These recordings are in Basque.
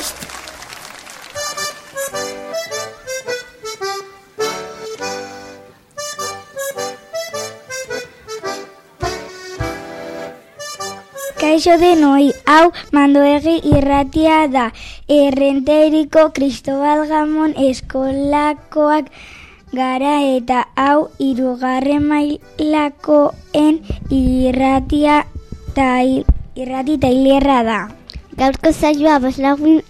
prest! Kaixo denoi, hau mandoegi irratia da. Errenteriko Cristobal Gamon eskolakoak gara eta hau irugarren mailakoen irratia ta irrati tailerra da. Gaurko zaioa baslagun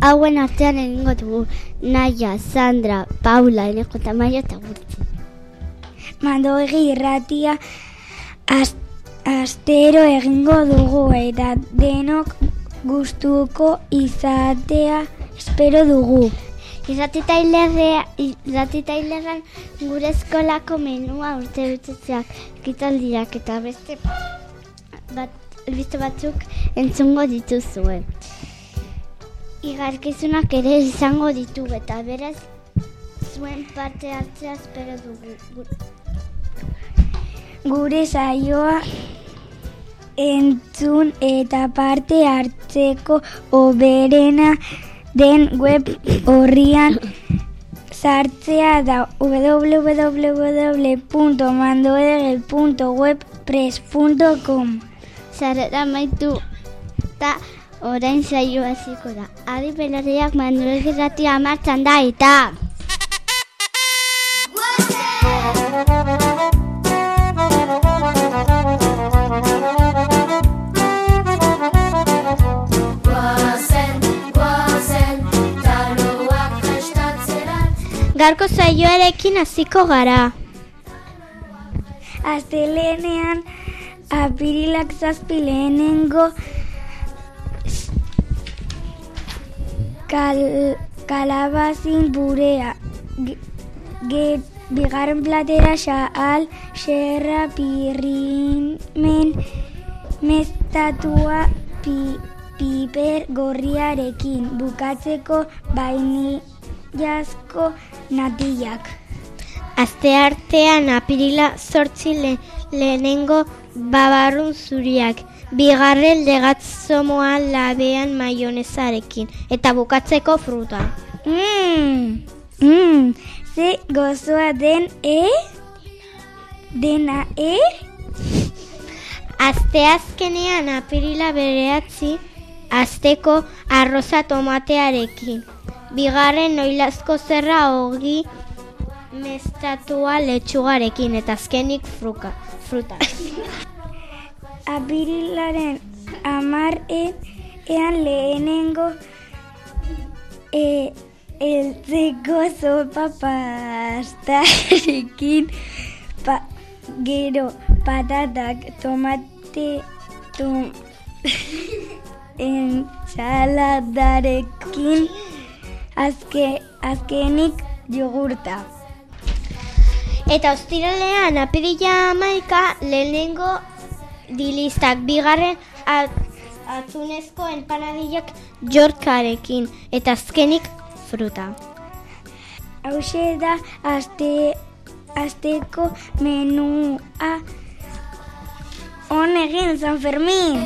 hauen artean egingo dugu. Naia, Sandra, Paula, Eneko eta Maia eta Gurtzi. Mandoegi irratia az, astero egingo dugu eta denok gustuko izatea espero dugu. Irrati tailerrea, irrati tailerran gure eskolako menua urte betetzeak ekitaldiak eta beste bat, beste batzuk entzungo dituzue. Igarkizunak ere izango ditu eta beraz zuen parte hartzea espero dugu. Gu- Gure saioa entzun eta parte hartzeko oberena den web horrian sartzea da www.mandoedege.webpress.com Zarera maitu eta orain saio hasiko da. Adi pelariak manuel irratia martxan da eta... Garko saioarekin hasiko gara. Astelenean apirilak zazpi lehenengo kal, kalabazin burea. Ge, ge- bigarren platera xaal, xerra, pirrimen, mestatua, pi, piper gorriarekin. Bukatzeko bainillazko natillak. Aste artean apirila zortzi le, lehenengo babarrun zuriak. Bigarren legatzomoa labean maionezarekin. Eta bukatzeko fruta. Mmm, mmm, ze gozoa den, e? Dena, e? Aste azkenean apirila bereatzi, azteko arroza tomatearekin. Bigarren noilazko zerra hogi mestatua letxugarekin eta azkenik fruka, fruta. Apirilaren amar e, ean lehenengo e, eltzeko sopa pastarekin pa, gero patatak tomate tom, ensaladarekin azke, azkenik jogurta. Eta ostiralean apirila amaika lehenengo dilistak bigarren at, atzunezko empanadillak jorkarekin eta azkenik fruta. Hauxe da aste, asteko menua on egin San Fermin.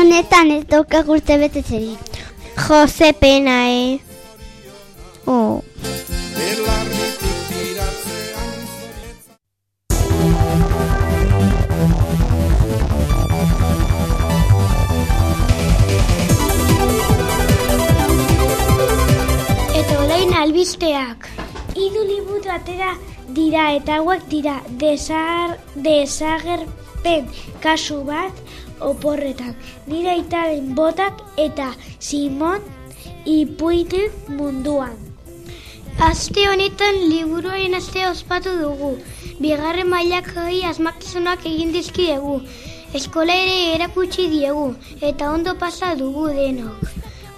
Honetan ez dauka urte betetzerik. Jose pena, eh? Oh. Eta orain albisteak. Hiru liburu atera dira eta hauek dira desar, desagerpen kasu bat oporretak. Dira italen botak eta Simon ipuiten munduan. Aste honetan liburuaren aste ospatu dugu. Bigarren mailak hori asmakizunak egin dizkidegu. Eskola ere erakutsi diegu eta ondo pasa dugu denok.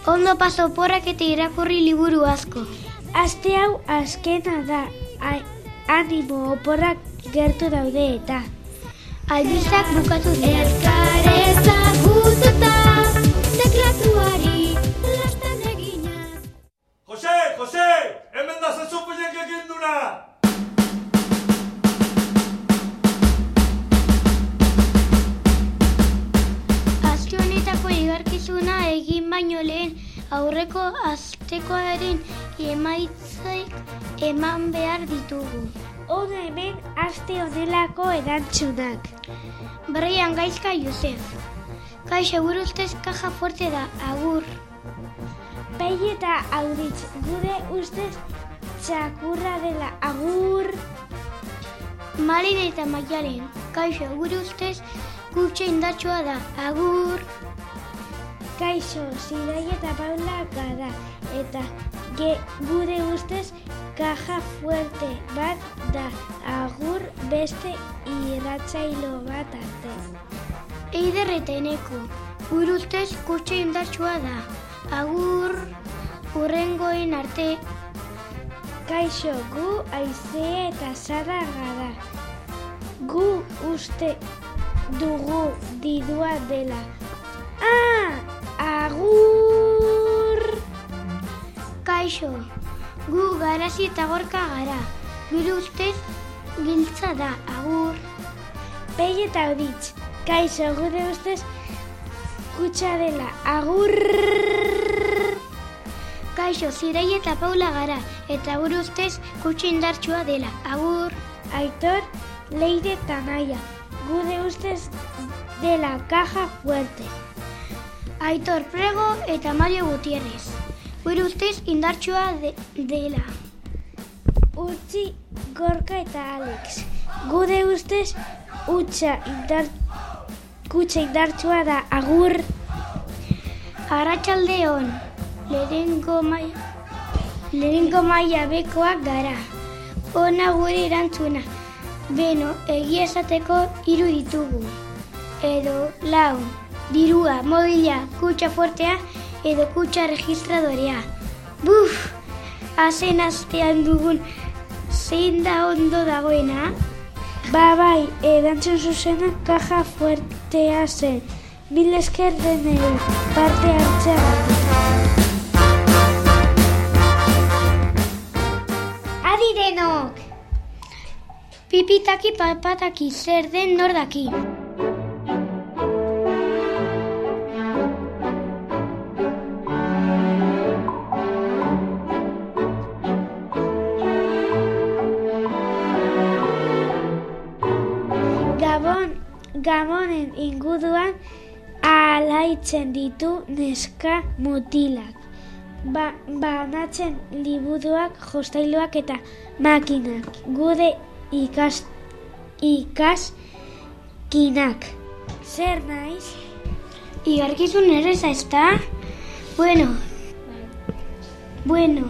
Ondo pasa oporrak eta irakurri liburu asko. Aste hau azkena da. Animo oporrak gertu daude eta. Albistak bukatu dira. Elkar ezagututa Teklatuari eman behar ditugu. Hona hemen aste honelako erantzunak. Brian Gaizka Josef. Kaixo, gure ustez kaja fuerte da, agur. Pei eta auditz, gure ustez txakurra dela agur. Malin eta Maialen. Kaixo, gure ustez kutxe indartsua da, agur. Kaixo, Zirai eta Paula gara. Eta ge, gure ustez kaja fuerte bat da agur beste irratzailo bat arte. Eider eta eneko. Gure ustez kutxe indartsua da, agur. Urrengoen arte, Kaixo, gu aize eta zara gara. Gu uste dugu didua dela. Ah, agur! kaixo. Gu garazi eta gorka gara. Gure ustez giltza da, agur. Pei eta horitz, kaixo, gure ustez kutsa dela. Agur! Kaixo, Zirai eta Paula gara, eta gure ustez kutxe indartsua dela, agur. Aitor, Leire eta Naia. Gure ustez dela caja fuerte. Aitor Prego eta Mario Gutierrez. Gure ustez indartsua de, dela. Utzi, Gorka eta Alex. Gure ustez utxa indar, kutsa indartsua da agur. Arratxalde hon, maia, lehenengo maia bekoak gara. Ona gure erantzuna. Beno, egia esateko hiru ditugu. Edo lau, dirua, mobila, kutsa fuertea, edo kutsa registradorea. Buf, azen astean dugun zein da ondo dagoena. Ba bai, erantzun zuzena caja fuertea zen. Mil esker denei parte hartzeagatik. Adi denok! Pipitaki papataki zer den nor Gabonen inguruan alaitzen ditu neska mutilak. Ba, banatzen liburuak, jostailuak eta makinak. Gure ikas, ikaskinak. Zer naiz? Igarkizun erreza ez da? Bueno. Bueno.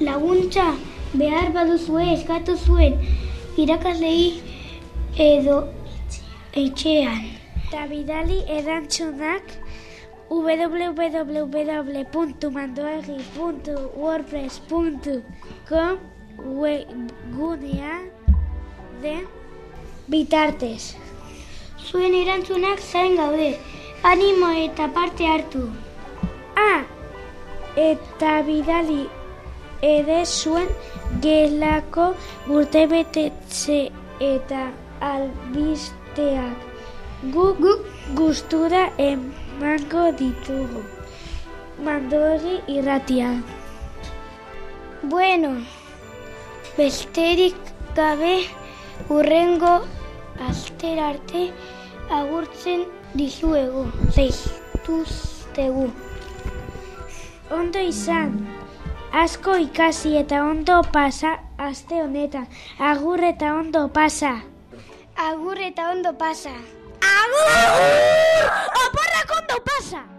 Laguntza behar baduzue eskatu zuen irakaslei edo etxean. Eta bidali erantzunak www.mandoegi.wordpress.com webgunea den bitartez. Zuen erantzunak zain gaude. Animo eta parte hartu. Ah, eta bidali ere zuen gelako urtebetetze eta albisteak. Guk, guk gustura emango ditugu. Mandori irratian. Bueno, besterik gabe urrengo astera arte agurtzen dizuegu. Zaituztegu. Ondo izan, asko ikasi eta ondo pasa aste honetan. Agur eta ondo pasa. Agur eta ondo pasa. Agur! Oporrak ondo pasa!